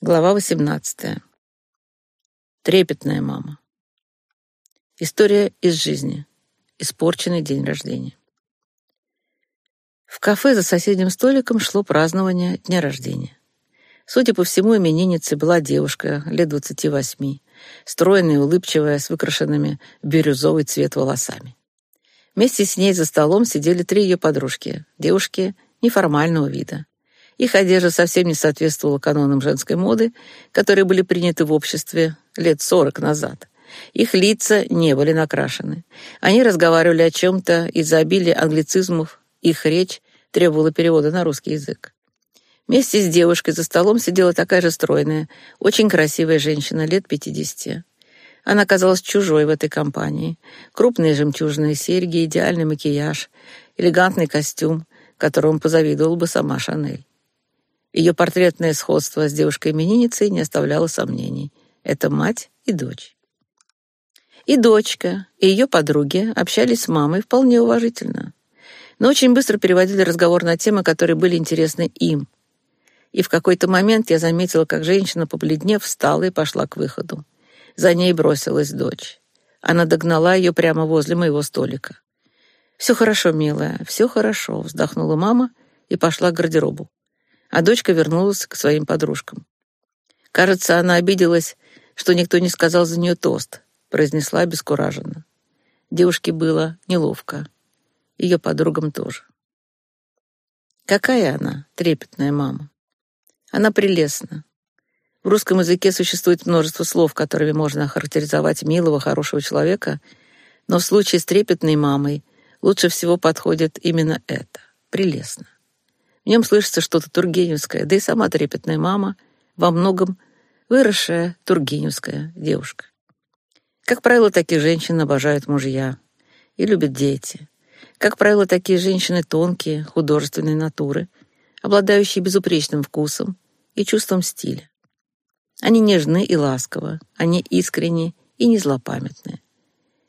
Глава 18. Трепетная мама. История из жизни. Испорченный день рождения. В кафе за соседним столиком шло празднование дня рождения. Судя по всему, именинницей была девушка лет 28, стройная и улыбчивая, с выкрашенными бирюзовый цвет волосами. Вместе с ней за столом сидели три ее подружки, девушки неформального вида. Их одежда совсем не соответствовала канонам женской моды, которые были приняты в обществе лет сорок назад. Их лица не были накрашены. Они разговаривали о чем-то из-за обилия англицизмов, их речь требовала перевода на русский язык. Вместе с девушкой за столом сидела такая же стройная, очень красивая женщина лет пятидесяти. Она казалась чужой в этой компании. Крупные жемчужные серьги, идеальный макияж, элегантный костюм, которому позавидовала бы сама Шанель. Ее портретное сходство с девушкой-именинницей не оставляло сомнений. Это мать и дочь. И дочка, и ее подруги общались с мамой вполне уважительно, но очень быстро переводили разговор на темы, которые были интересны им. И в какой-то момент я заметила, как женщина, побледнев, встала и пошла к выходу. За ней бросилась дочь. Она догнала ее прямо возле моего столика. «Все хорошо, милая, все хорошо», — вздохнула мама и пошла к гардеробу а дочка вернулась к своим подружкам. Кажется, она обиделась, что никто не сказал за нее тост, произнесла обескураженно. Девушке было неловко, ее подругам тоже. Какая она, трепетная мама? Она прелестна. В русском языке существует множество слов, которыми можно охарактеризовать милого, хорошего человека, но в случае с трепетной мамой лучше всего подходит именно это — прелестно. В нем слышится что-то тургеневское, да и сама трепетная мама во многом выросшая тургеневская девушка. Как правило, такие женщины обожают мужья и любят дети. Как правило, такие женщины тонкие, художественной натуры, обладающие безупречным вкусом и чувством стиля. Они нежны и ласковы, они искренни и не злопамятны.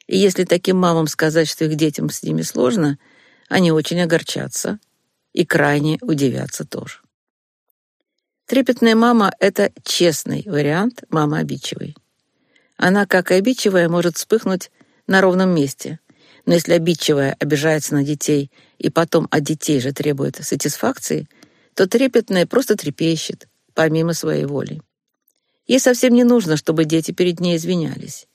И если таким мамам сказать, что их детям с ними сложно, они очень огорчатся и крайне удивятся тоже. Трепетная мама — это честный вариант мамы обидчивой. Она, как и обидчивая, может вспыхнуть на ровном месте, но если обидчивая обижается на детей и потом от детей же требует сатисфакции, то трепетная просто трепещет, помимо своей воли. Ей совсем не нужно, чтобы дети перед ней извинялись.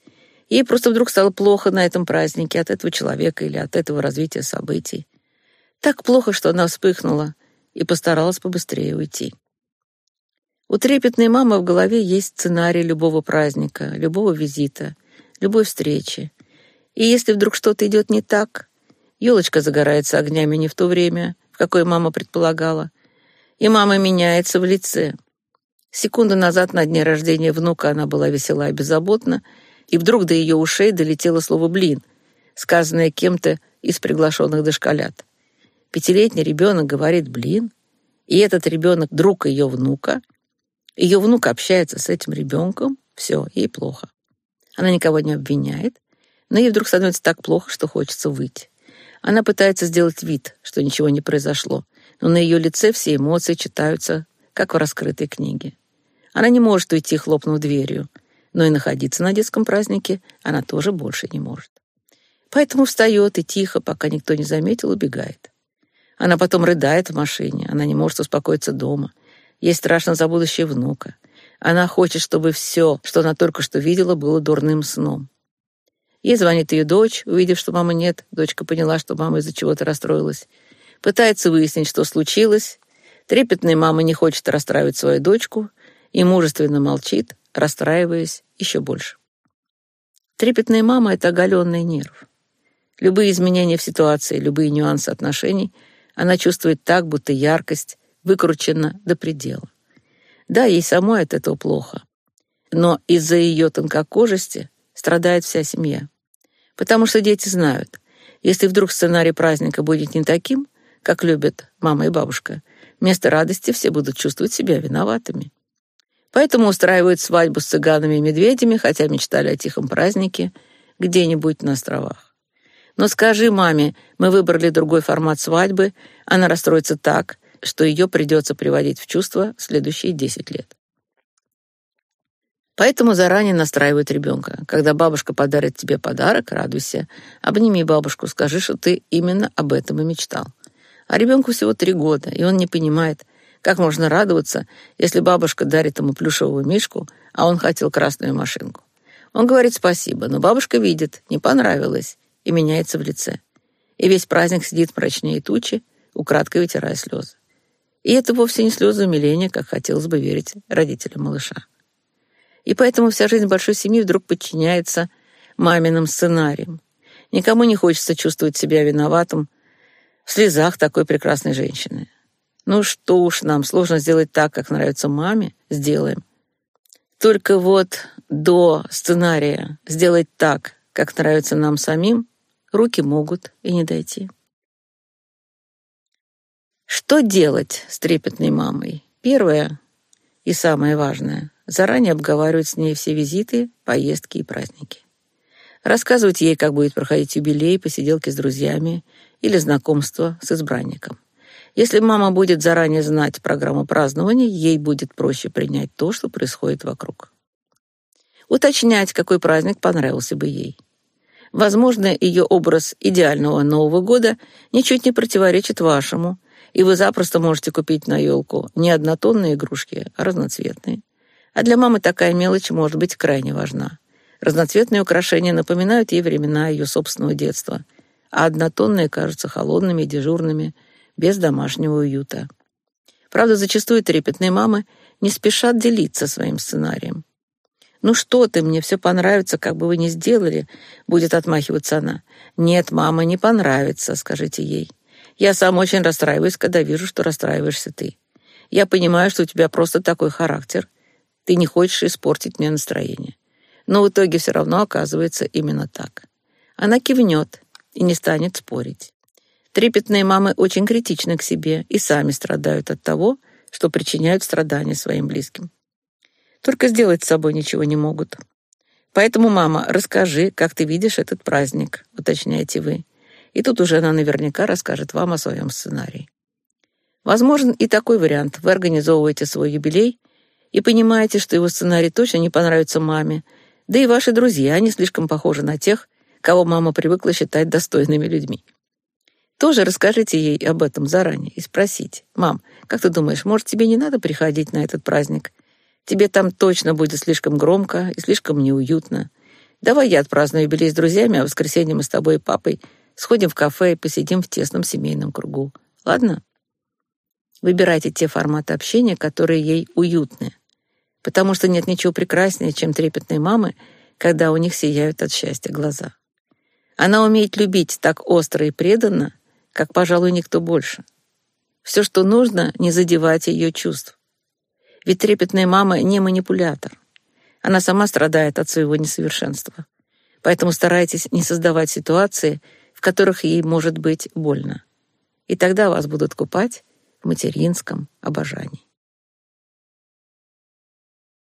Ей просто вдруг стало плохо на этом празднике от этого человека или от этого развития событий. Так плохо, что она вспыхнула и постаралась побыстрее уйти. У трепетной мамы в голове есть сценарий любого праздника, любого визита, любой встречи. И если вдруг что-то идет не так, елочка загорается огнями не в то время, в какое мама предполагала, и мама меняется в лице. Секунду назад на дне рождения внука она была весела и беззаботна, и вдруг до ее ушей долетело слово «блин», сказанное кем-то из приглашенных дошколят. Пятилетний ребенок говорит «блин», и этот ребенок друг ее внука. Ее внук общается с этим ребенком, все, ей плохо. Она никого не обвиняет, но ей вдруг становится так плохо, что хочется выйти. Она пытается сделать вид, что ничего не произошло, но на ее лице все эмоции читаются, как в раскрытой книге. Она не может уйти, хлопнув дверью, но и находиться на детском празднике она тоже больше не может. Поэтому встает и тихо, пока никто не заметил, убегает. Она потом рыдает в машине, она не может успокоиться дома. Ей страшно за будущее внука. Она хочет, чтобы все, что она только что видела, было дурным сном. Ей звонит ее дочь, увидев, что мамы нет. Дочка поняла, что мама из-за чего-то расстроилась. Пытается выяснить, что случилось. Трепетная мама не хочет расстраивать свою дочку и мужественно молчит, расстраиваясь еще больше. Трепетная мама — это оголенный нерв. Любые изменения в ситуации, любые нюансы отношений — она чувствует так, будто яркость выкручена до предела. Да, ей самой от этого плохо. Но из-за ее тонкокожести страдает вся семья. Потому что дети знают, если вдруг сценарий праздника будет не таким, как любят мама и бабушка, вместо радости все будут чувствовать себя виноватыми. Поэтому устраивают свадьбу с цыганами и медведями, хотя мечтали о тихом празднике где-нибудь на островах. Но скажи маме, мы выбрали другой формат свадьбы, она расстроится так, что ее придется приводить в чувство следующие 10 лет. Поэтому заранее настраивают ребенка. Когда бабушка подарит тебе подарок, радуйся. Обними бабушку, скажи, что ты именно об этом и мечтал. А ребенку всего три года, и он не понимает, как можно радоваться, если бабушка дарит ему плюшевую мишку, а он хотел красную машинку. Он говорит спасибо, но бабушка видит, не понравилось, и меняется в лице. И весь праздник сидит мрачнее тучи, украдкой вытирая слезы. И это вовсе не слезы умиления, как хотелось бы верить родителям малыша. И поэтому вся жизнь большой семьи вдруг подчиняется маминым сценариям. Никому не хочется чувствовать себя виноватым в слезах такой прекрасной женщины. Ну что уж нам, сложно сделать так, как нравится маме, сделаем. Только вот до сценария сделать так, как нравится нам самим, руки могут и не дойти. Что делать с трепетной мамой? Первое и самое важное Заранее обговаривать с ней все визиты, поездки и праздники. Рассказывать ей, как будет проходить юбилей, посиделки с друзьями или знакомство с избранником. Если мама будет заранее знать программу празднования, ей будет проще принять то, что происходит вокруг. Уточнять, какой праздник понравился бы ей. Возможно, ее образ идеального Нового года ничуть не противоречит вашему, и вы запросто можете купить на елку не однотонные игрушки, а разноцветные. А для мамы такая мелочь может быть крайне важна. Разноцветные украшения напоминают ей времена ее собственного детства, а однотонные кажутся холодными и дежурными, без домашнего уюта. Правда, зачастую трепетные мамы не спешат делиться своим сценарием. «Ну что ты, мне все понравится, как бы вы ни сделали», — будет отмахиваться она. «Нет, мама, не понравится», — скажите ей. «Я сам очень расстраиваюсь, когда вижу, что расстраиваешься ты. Я понимаю, что у тебя просто такой характер, ты не хочешь испортить мне настроение. Но в итоге все равно оказывается именно так. Она кивнет и не станет спорить. Трепетные мамы очень критичны к себе и сами страдают от того, что причиняют страдания своим близким. Только сделать с собой ничего не могут. Поэтому, мама, расскажи, как ты видишь этот праздник, уточняете вы. И тут уже она наверняка расскажет вам о своем сценарии. Возможен и такой вариант. Вы организовываете свой юбилей и понимаете, что его сценарий точно не понравится маме. Да и ваши друзья не слишком похожи на тех, кого мама привыкла считать достойными людьми. Тоже расскажите ей об этом заранее и спросите. «Мам, как ты думаешь, может, тебе не надо приходить на этот праздник? Тебе там точно будет слишком громко и слишком неуютно. Давай я отпраздную юбилей с друзьями, а в воскресенье мы с тобой и папой сходим в кафе и посидим в тесном семейном кругу. Ладно?» Выбирайте те форматы общения, которые ей уютны потому что нет ничего прекраснее, чем трепетные мамы, когда у них сияют от счастья глаза. Она умеет любить так остро и преданно, как, пожалуй, никто больше. Все, что нужно, не задевать ее чувств. Ведь трепетная мама не манипулятор. Она сама страдает от своего несовершенства. Поэтому старайтесь не создавать ситуации, в которых ей может быть больно. И тогда вас будут купать в материнском обожании.